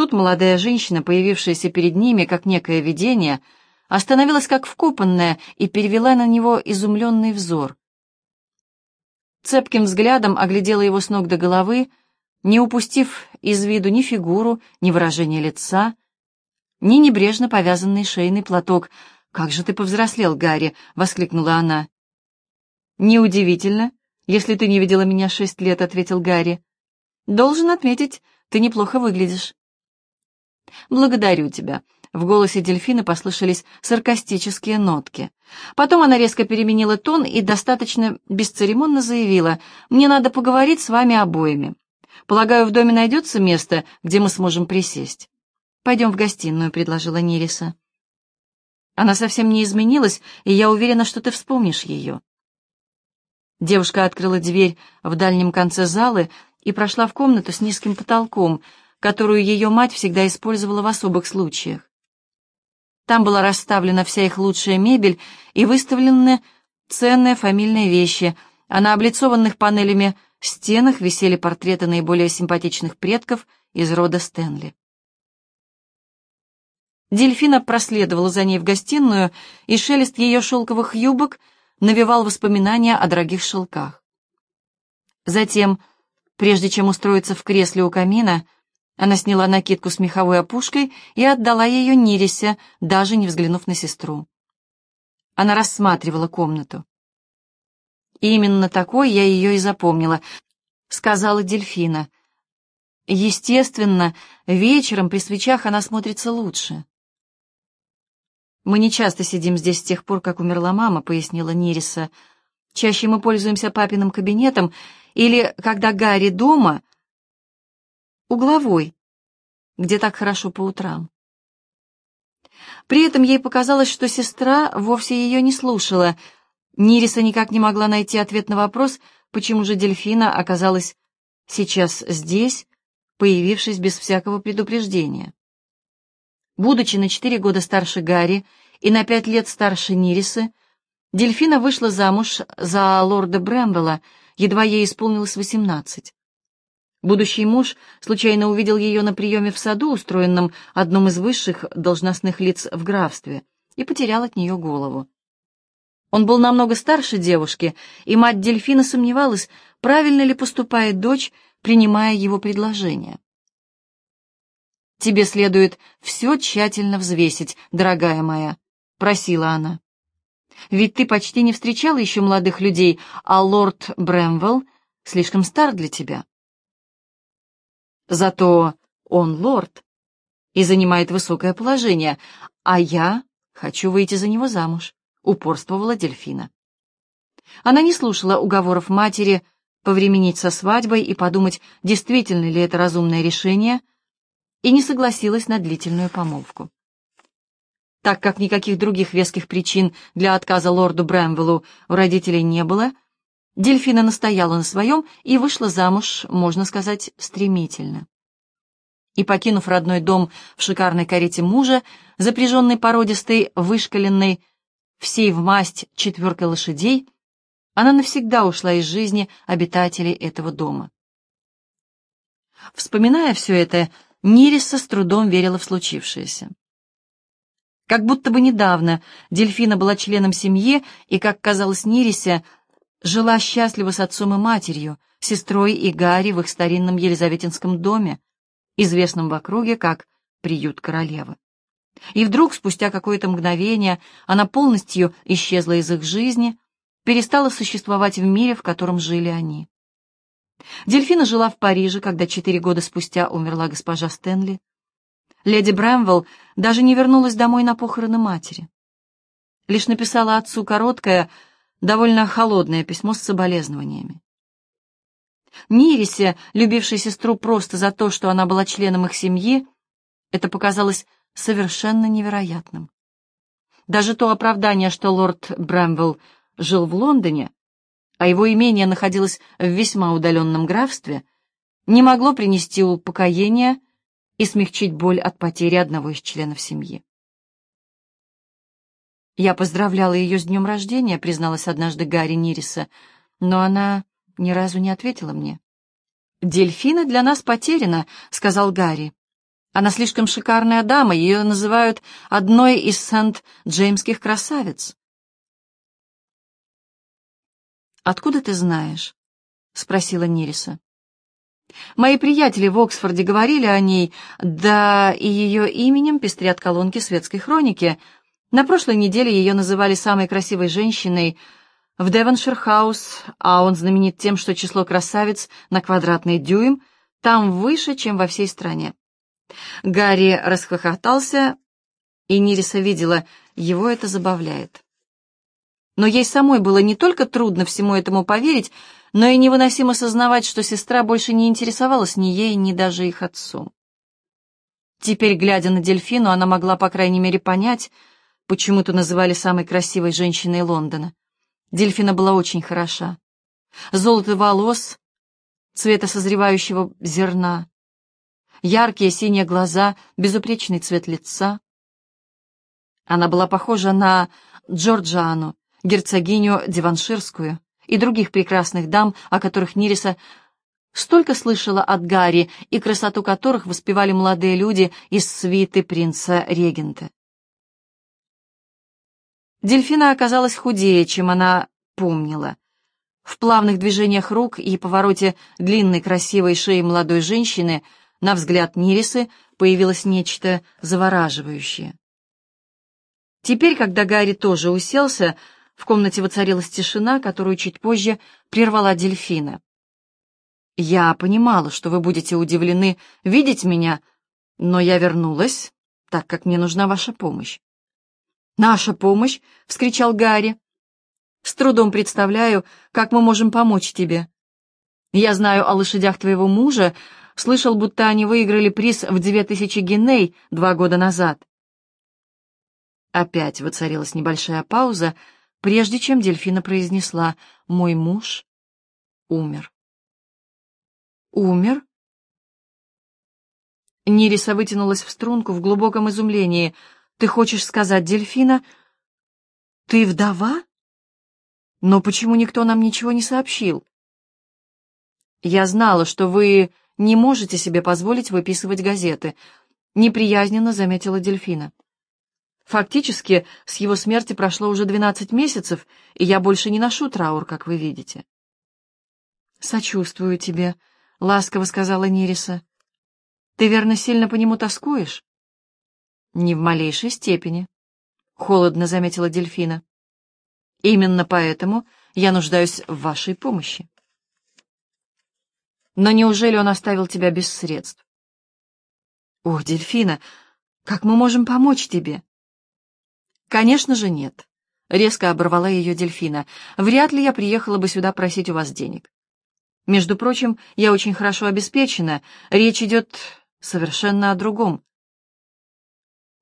Тут молодая женщина, появившаяся перед ними, как некое видение, остановилась как вкопанная и перевела на него изумленный взор. Цепким взглядом оглядела его с ног до головы, не упустив из виду ни фигуру, ни выражение лица, ни небрежно повязанный шейный платок. «Как же ты повзрослел, Гарри!» — воскликнула она. «Неудивительно, если ты не видела меня шесть лет», — ответил Гарри. «Должен отметить, ты неплохо выглядишь». «Благодарю тебя», в голосе дельфина послышались саркастические нотки. Потом она резко переменила тон и достаточно бесцеремонно заявила, «Мне надо поговорить с вами обоими. Полагаю, в доме найдется место, где мы сможем присесть». «Пойдем в гостиную», — предложила Нириса. «Она совсем не изменилась, и я уверена, что ты вспомнишь ее». Девушка открыла дверь в дальнем конце залы и прошла в комнату с низким потолком, которую ее мать всегда использовала в особых случаях. Там была расставлена вся их лучшая мебель и выставлены ценные фамильные вещи, а на облицованных панелями стенах висели портреты наиболее симпатичных предков из рода Стэнли. Дельфина проследовала за ней в гостиную, и шелест ее шелковых юбок навевал воспоминания о дорогих шелках. Затем, прежде чем устроиться в кресле у камина, она сняла накидку с меховой опушкой и отдала ее Нирисе, даже не взглянув на сестру. Она рассматривала комнату. «Именно такой я ее и запомнила», — сказала Дельфина. «Естественно, вечером при свечах она смотрится лучше». «Мы не часто сидим здесь с тех пор, как умерла мама», — пояснила Нириса. «Чаще мы пользуемся папиным кабинетом, или, когда Гарри дома, угловой, где так хорошо по утрам. При этом ей показалось, что сестра вовсе ее не слушала. Нириса никак не могла найти ответ на вопрос, почему же дельфина оказалась сейчас здесь, появившись без всякого предупреждения. Будучи на четыре года старше Гарри и на пять лет старше Нирисы, дельфина вышла замуж за лорда Брэмвелла, едва ей исполнилось восемнадцать. Будущий муж случайно увидел ее на приеме в саду, устроенном одном из высших должностных лиц в графстве, и потерял от нее голову. Он был намного старше девушки, и мать дельфина сомневалась, правильно ли поступает дочь, принимая его предложение. «Тебе следует все тщательно взвесить, дорогая моя», — просила она. «Ведь ты почти не встречала еще молодых людей, а лорд Брэмвелл слишком стар для тебя». Зато он лорд и занимает высокое положение, а я хочу выйти за него замуж, упорствовала дельфина. Она не слушала уговоров матери повременить со свадьбой и подумать, действительно ли это разумное решение, и не согласилась на длительную помолвку. Так как никаких других веских причин для отказа лорду Брэмвеллу у родителей не было, Дельфина настояла на своем и вышла замуж, можно сказать, стремительно. И, покинув родной дом в шикарной карете мужа, запряженной породистой, вышкаленной, всей в масть четверкой лошадей, она навсегда ушла из жизни обитателей этого дома. Вспоминая все это, Нириса с трудом верила в случившееся. Как будто бы недавно Дельфина была членом семьи и, как казалось Нирисе, жила счастливо с отцом и матерью, сестрой и Гарри в их старинном Елизаветинском доме, известном в округе как «Приют королевы». И вдруг, спустя какое-то мгновение, она полностью исчезла из их жизни, перестала существовать в мире, в котором жили они. Дельфина жила в Париже, когда четыре года спустя умерла госпожа Стэнли. Леди Брэмвелл даже не вернулась домой на похороны матери. Лишь написала отцу короткое, довольно холодное письмо с соболезнованиями. Нирисе, любившей сестру просто за то, что она была членом их семьи, это показалось совершенно невероятным. Даже то оправдание, что лорд Брэмвелл жил в Лондоне, а его имение находилось в весьма удаленном графстве, не могло принести упокоения и смягчить боль от потери одного из членов семьи. «Я поздравляла ее с днем рождения», — призналась однажды Гарри Нириса, но она ни разу не ответила мне. «Дельфина для нас потеряна», — сказал Гарри. Она слишком шикарная дама, ее называют одной из Сент-Джеймских красавиц. «Откуда ты знаешь?» — спросила Нириса. «Мои приятели в Оксфорде говорили о ней, да и ее именем пестрят колонки светской хроники. На прошлой неделе ее называли самой красивой женщиной в Девоншир-хаус, а он знаменит тем, что число красавиц на квадратный дюйм там выше, чем во всей стране. Гарри расхохотался, и Нириса видела, его это забавляет. Но ей самой было не только трудно всему этому поверить, но и невыносимо сознавать, что сестра больше не интересовалась ни ей, ни даже их отцом. Теперь, глядя на дельфину, она могла, по крайней мере, понять, почему-то называли самой красивой женщиной Лондона. Дельфина была очень хороша. Золото волос, цвета созревающего зерна, яркие синие глаза, безупречный цвет лица. Она была похожа на Джорджану, герцогиню Диванширскую и других прекрасных дам, о которых Нириса столько слышала от Гарри и красоту которых воспевали молодые люди из свиты принца-регента. Дельфина оказалась худее, чем она помнила. В плавных движениях рук и повороте длинной красивой шеи молодой женщины — на взгляд Нирисы появилось нечто завораживающее. Теперь, когда Гарри тоже уселся, в комнате воцарилась тишина, которую чуть позже прервала дельфина. «Я понимала, что вы будете удивлены видеть меня, но я вернулась, так как мне нужна ваша помощь». «Наша помощь!» — вскричал Гарри. «С трудом представляю, как мы можем помочь тебе. Я знаю о лошадях твоего мужа, Слышал, будто они выиграли приз в две тысячи геней два года назад. Опять воцарилась небольшая пауза, прежде чем дельфина произнесла «Мой муж умер». «Умер?» Нириса вытянулась в струнку в глубоком изумлении. «Ты хочешь сказать, дельфина, ты вдова? Но почему никто нам ничего не сообщил?» «Я знала, что вы не можете себе позволить выписывать газеты», — неприязненно заметила Дельфина. «Фактически, с его смерти прошло уже двенадцать месяцев, и я больше не ношу траур, как вы видите». «Сочувствую тебе», — ласково сказала Нириса. «Ты, верно, сильно по нему тоскуешь?» «Не в малейшей степени», — холодно заметила Дельфина. «Именно поэтому я нуждаюсь в вашей помощи». Но неужели он оставил тебя без средств? Ох, Дельфина, как мы можем помочь тебе? Конечно же нет. Резко оборвала ее Дельфина. Вряд ли я приехала бы сюда просить у вас денег. Между прочим, я очень хорошо обеспечена. Речь идет совершенно о другом.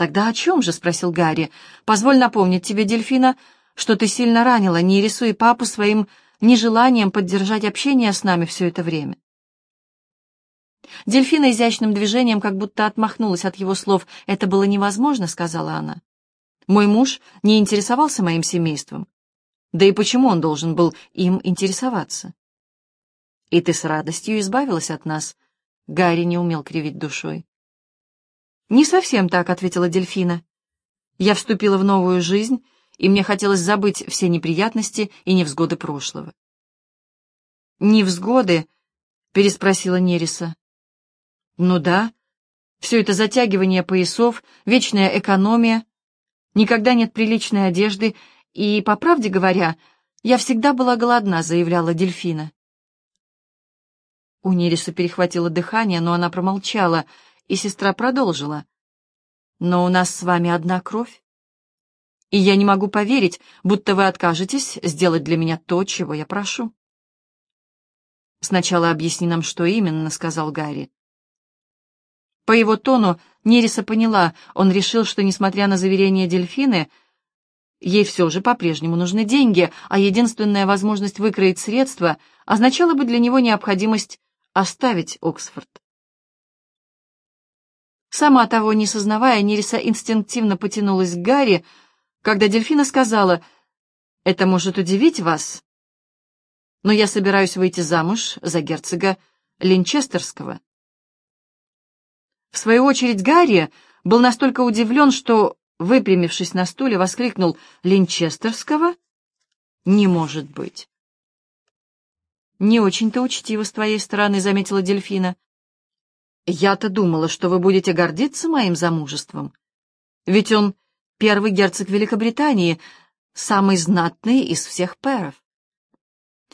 «Тогда о чем же?» — спросил Гарри. «Позволь напомнить тебе, Дельфина, что ты сильно ранила Нирису и папу своим нежеланием поддержать общение с нами все это время. Дельфина изящным движением как будто отмахнулась от его слов. «Это было невозможно», — сказала она. «Мой муж не интересовался моим семейством. Да и почему он должен был им интересоваться?» «И ты с радостью избавилась от нас», — Гарри не умел кривить душой. «Не совсем так», — ответила Дельфина. «Я вступила в новую жизнь, и мне хотелось забыть все неприятности и невзгоды прошлого». «Невзгоды?» — переспросила Нериса. Ну да, все это затягивание поясов, вечная экономия, никогда нет приличной одежды, и, по правде говоря, я всегда была голодна, заявляла дельфина. У Нериса перехватило дыхание, но она промолчала, и сестра продолжила. «Но у нас с вами одна кровь, и я не могу поверить, будто вы откажетесь сделать для меня то, чего я прошу». «Сначала объясни нам, что именно», — сказал Гарри. По его тону Нериса поняла, он решил, что, несмотря на заверения дельфины, ей все же по-прежнему нужны деньги, а единственная возможность выкроить средства означала бы для него необходимость оставить Оксфорд. Сама того не сознавая, Нериса инстинктивно потянулась к Гарри, когда дельфина сказала, «Это может удивить вас, но я собираюсь выйти замуж за герцога Линчестерского». В свою очередь Гарри был настолько удивлен, что, выпрямившись на стуле, воскликнул «Линчестерского? Не может быть!» «Не очень-то учтиво с твоей стороны», — заметила Дельфина. «Я-то думала, что вы будете гордиться моим замужеством. Ведь он первый герцог Великобритании, самый знатный из всех пэров.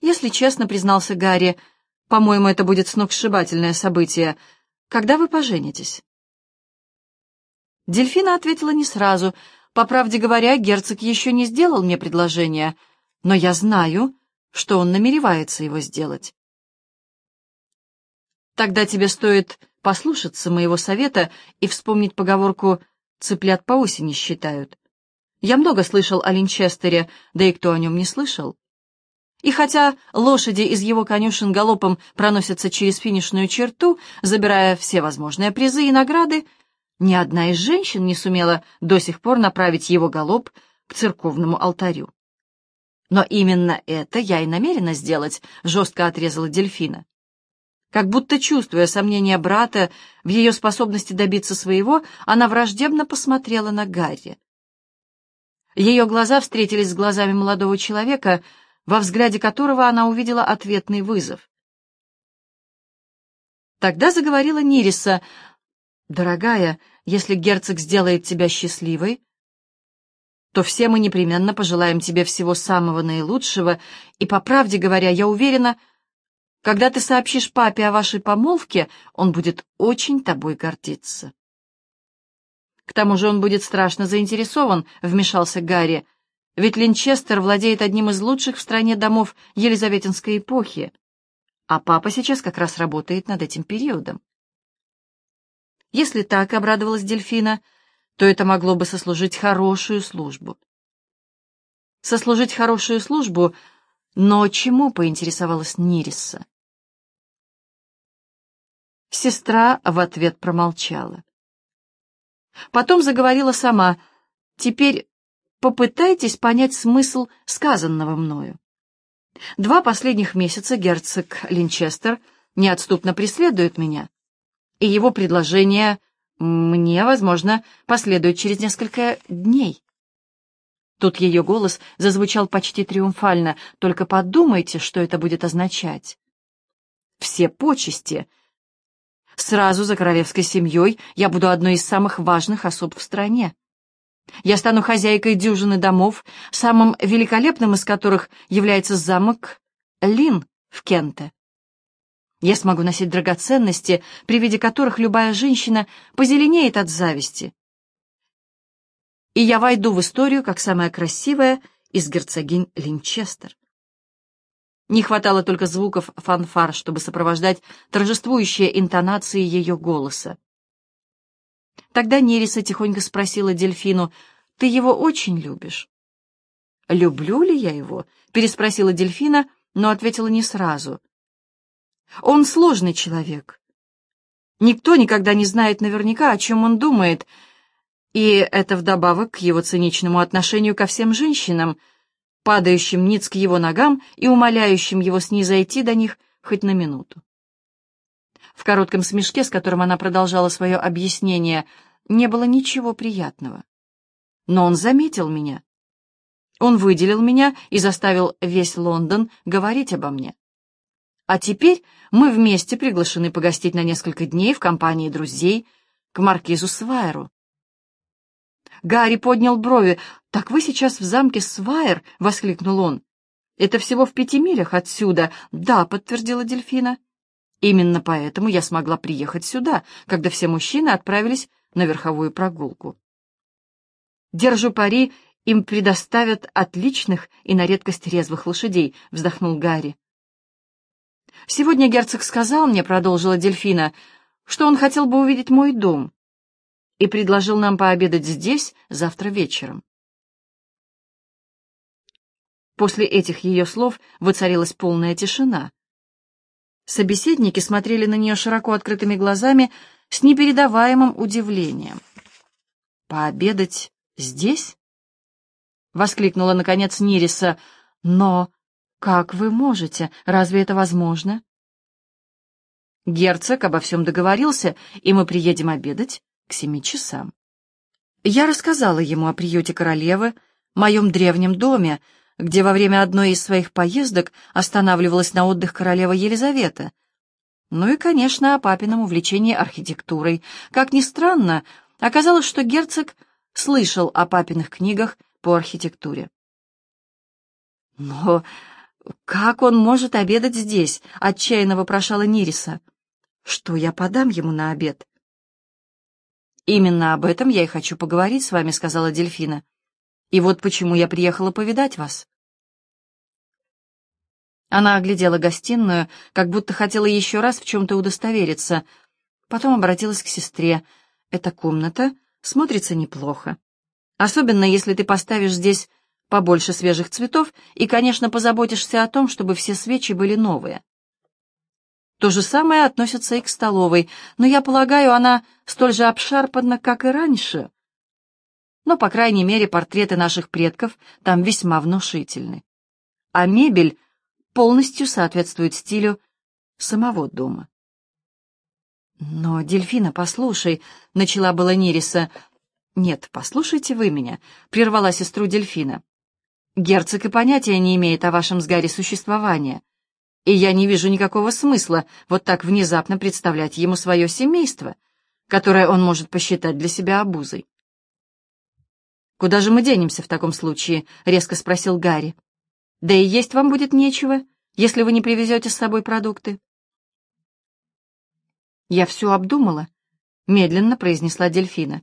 Если честно, признался Гарри, по-моему, это будет сногсшибательное событие. Когда вы поженитесь? Дельфина ответила не сразу. По правде говоря, герцог еще не сделал мне предложение, но я знаю, что он намеревается его сделать. Тогда тебе стоит послушаться моего совета и вспомнить поговорку «цыплят по осени считают». Я много слышал о Линчестере, да и кто о нем не слышал. И хотя лошади из его конюшен галопом проносятся через финишную черту, забирая все возможные призы и награды, ни одна из женщин не сумела до сих пор направить его галоп к церковному алтарю. Но именно это я и намерена сделать, жестко отрезала дельфина. Как будто чувствуя сомнения брата в ее способности добиться своего, она враждебно посмотрела на Гарри. Ее глаза встретились с глазами молодого человека, во взгляде которого она увидела ответный вызов. Тогда заговорила Нириса. «Дорогая, если герцог сделает тебя счастливой, то все мы непременно пожелаем тебе всего самого наилучшего, и, по правде говоря, я уверена, когда ты сообщишь папе о вашей помолвке, он будет очень тобой гордиться». К тому же он будет страшно заинтересован, вмешался Гарри, ведь Линчестер владеет одним из лучших в стране домов Елизаветинской эпохи, а папа сейчас как раз работает над этим периодом. Если так, — обрадовалась Дельфина, — то это могло бы сослужить хорошую службу. Сослужить хорошую службу, но чему поинтересовалась Нириса? Сестра в ответ промолчала. Потом заговорила сама. «Теперь попытайтесь понять смысл сказанного мною. Два последних месяца герцог Линчестер неотступно преследует меня, и его предложение мне, возможно, последует через несколько дней». Тут ее голос зазвучал почти триумфально. «Только подумайте, что это будет означать». «Все почести», Сразу за королевской семьей я буду одной из самых важных особ в стране. Я стану хозяйкой дюжины домов, самым великолепным из которых является замок Лин в Кенте. Я смогу носить драгоценности, при виде которых любая женщина позеленеет от зависти. И я войду в историю как самая красивая из герцогинь Линчестер. Не хватало только звуков фанфар, чтобы сопровождать торжествующие интонации ее голоса. Тогда Нериса тихонько спросила Дельфину, «Ты его очень любишь?» «Люблю ли я его?» — переспросила Дельфина, но ответила не сразу. «Он сложный человек. Никто никогда не знает наверняка, о чем он думает, и это вдобавок к его циничному отношению ко всем женщинам — падающим ниц к его ногам и умоляющим его снизойти до них хоть на минуту. В коротком смешке, с которым она продолжала свое объяснение, не было ничего приятного. Но он заметил меня. Он выделил меня и заставил весь Лондон говорить обо мне. А теперь мы вместе приглашены погостить на несколько дней в компании друзей к маркизу Свайеру. Гарри поднял брови. «Так вы сейчас в замке Свайер?» — воскликнул он. «Это всего в пяти милях отсюда». «Да», — подтвердила Дельфина. «Именно поэтому я смогла приехать сюда, когда все мужчины отправились на верховую прогулку». «Держу пари, им предоставят отличных и на редкость резвых лошадей», — вздохнул Гарри. «Сегодня герцог сказал мне, — продолжила Дельфина, — что он хотел бы увидеть мой дом и предложил нам пообедать здесь завтра вечером. После этих ее слов воцарилась полная тишина. Собеседники смотрели на нее широко открытыми глазами с непередаваемым удивлением. «Пообедать здесь?» — воскликнула, наконец, Нириса. «Но как вы можете? Разве это возможно?» Герцог обо всем договорился, и мы приедем обедать к семи часам. Я рассказала ему о приюте королевы, моем древнем доме, где во время одной из своих поездок останавливалась на отдых королева Елизавета. Ну и, конечно, о папином увлечении архитектурой. Как ни странно, оказалось, что герцог слышал о папиных книгах по архитектуре. «Но как он может обедать здесь?» — отчаянно вопрошала Нириса. «Что я подам ему на обед?» «Именно об этом я и хочу поговорить с вами», — сказала Дельфина. «И вот почему я приехала повидать вас». Она оглядела гостиную, как будто хотела еще раз в чем-то удостовериться. Потом обратилась к сестре. «Эта комната смотрится неплохо. Особенно, если ты поставишь здесь побольше свежих цветов и, конечно, позаботишься о том, чтобы все свечи были новые. То же самое относится и к столовой, но, я полагаю, она столь же обшарпана, как и раньше. Но, по крайней мере, портреты наших предков там весьма внушительны. А мебель полностью соответствует стилю самого дома. «Но, Дельфина, послушай», — начала была Нириса. «Нет, послушайте вы меня», — прервала сестру Дельфина. Герцог и понятия не имеет о вашем с Гарри существовании, и я не вижу никакого смысла вот так внезапно представлять ему свое семейство, которое он может посчитать для себя обузой. «Куда же мы денемся в таком случае?» — резко спросил Гарри. «Да и есть вам будет нечего, если вы не привезете с собой продукты». «Я все обдумала», — медленно произнесла Дельфина.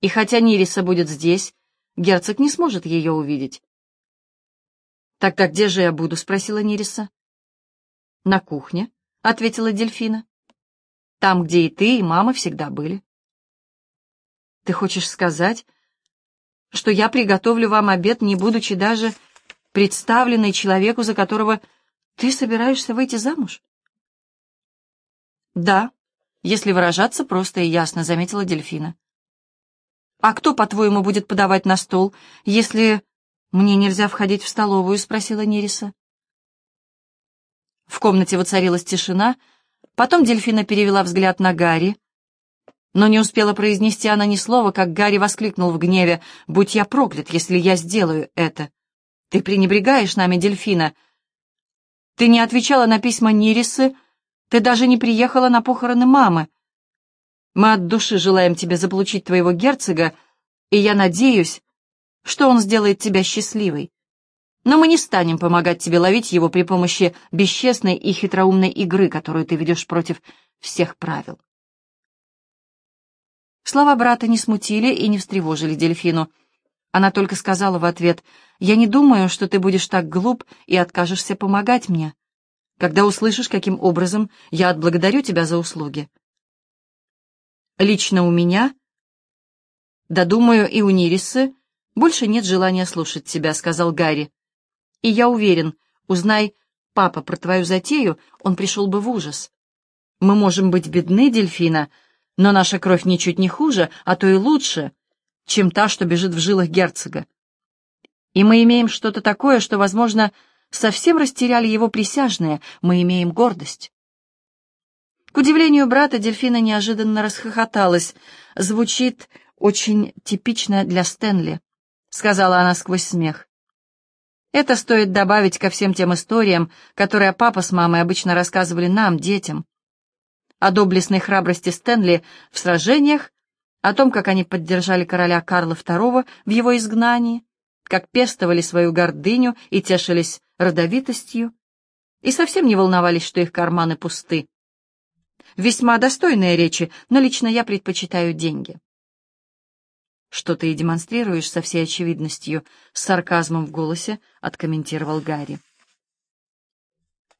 «И хотя Нириса будет здесь, герцог не сможет ее увидеть. «Тогда где же я буду?» — спросила Нириса. «На кухне», — ответила Дельфина. «Там, где и ты, и мама всегда были». «Ты хочешь сказать, что я приготовлю вам обед, не будучи даже представленной человеку, за которого ты собираешься выйти замуж?» «Да, если выражаться просто и ясно», — заметила Дельфина. «А кто, по-твоему, будет подавать на стол, если «Мне нельзя входить в столовую?» — спросила Нериса. В комнате воцарилась тишина, потом дельфина перевела взгляд на Гарри, но не успела произнести она ни слова, как Гарри воскликнул в гневе, «Будь я проклят, если я сделаю это! Ты пренебрегаешь нами, дельфина! Ты не отвечала на письма Нирисы, ты даже не приехала на похороны мамы. Мы от души желаем тебе заполучить твоего герцога, и я надеюсь, что он сделает тебя счастливой. Но мы не станем помогать тебе ловить его при помощи бесчестной и хитроумной игры, которую ты ведешь против всех правил. Слова брата не смутили и не встревожили дельфину. Она только сказала в ответ, «Я не думаю, что ты будешь так глуп и откажешься помогать мне, когда услышишь, каким образом я отблагодарю тебя за услуги. Лично у меня, да, думаю, и у Нирисы, «Больше нет желания слушать тебя», — сказал Гарри. «И я уверен, узнай папа про твою затею, он пришел бы в ужас. Мы можем быть бедны, дельфина, но наша кровь ничуть не хуже, а то и лучше, чем та, что бежит в жилах герцога. И мы имеем что-то такое, что, возможно, совсем растеряли его присяжные, мы имеем гордость». К удивлению брата, дельфина неожиданно расхохоталась. Звучит очень типично для Стэнли. — сказала она сквозь смех. Это стоит добавить ко всем тем историям, которые папа с мамой обычно рассказывали нам, детям. О доблестной храбрости Стэнли в сражениях, о том, как они поддержали короля Карла II в его изгнании, как пестовали свою гордыню и тешились родовитостью, и совсем не волновались, что их карманы пусты. Весьма достойные речи, но лично я предпочитаю деньги что ты и демонстрируешь со всей очевидностью, с сарказмом в голосе откомментировал Гарри.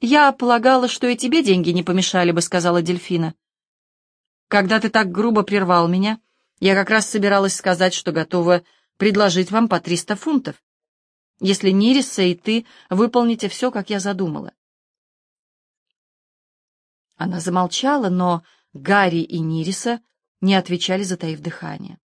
«Я полагала, что и тебе деньги не помешали бы», — сказала Дельфина. «Когда ты так грубо прервал меня, я как раз собиралась сказать, что готова предложить вам по триста фунтов, если Нириса и ты выполните все, как я задумала». Она замолчала, но Гарри и Нириса не отвечали, затаив дыхание.